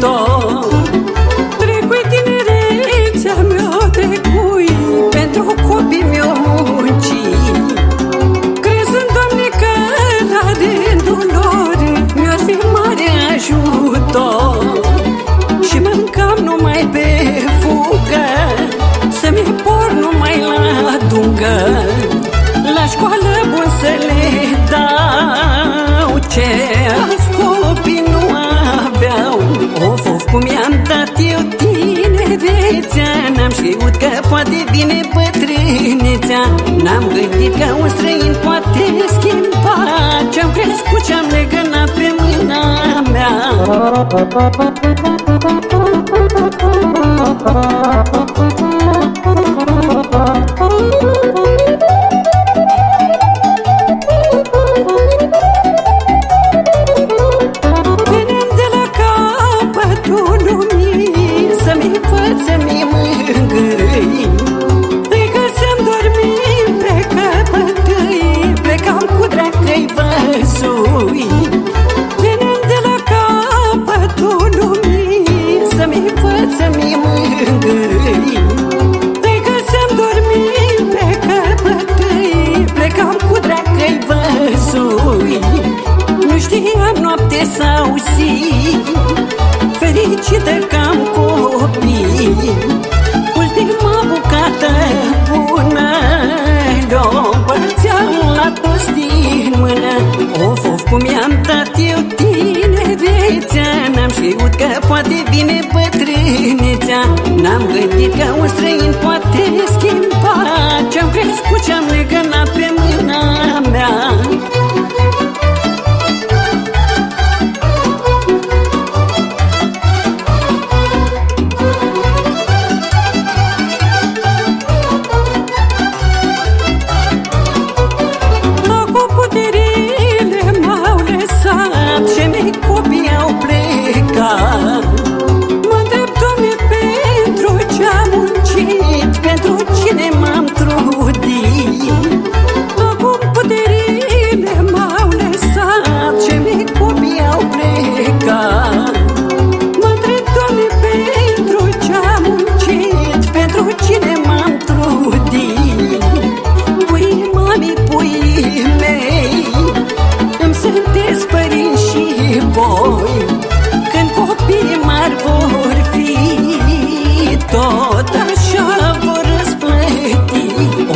todo. Poate vine bătrânețea. N-am gândit că un străin poate schimba. Ce-am crescut, ce-am legănat pe mâna mea. Venim de la capătul lumii Să-mi învăț, să-mi noapte sau zi Fericită că am copii Ultima bucată bună Le-o împărțeam la toți din mână. Of, of, cum i-am dat eu tinerețea. N-am știut că poate vine bătrânețea. N-am gândit că un străin poate schimba. Ce-am crescut, ce-am legănat pe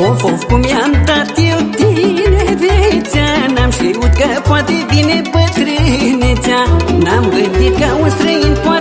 Of, of, cum i-am dat eu tinerețea N-am știut că poate vine bătrânețea. N-am gândit că un străin poate